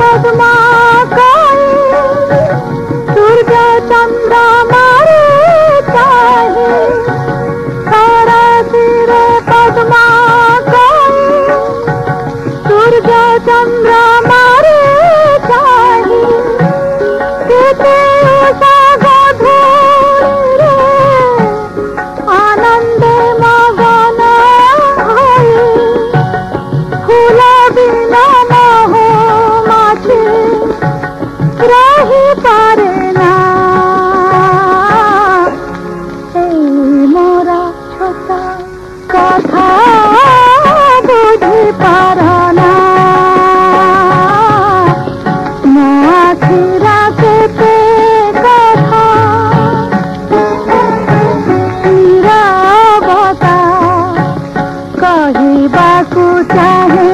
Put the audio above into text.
পদ্মা কালী দুর্গা চন্দ্র को चाहे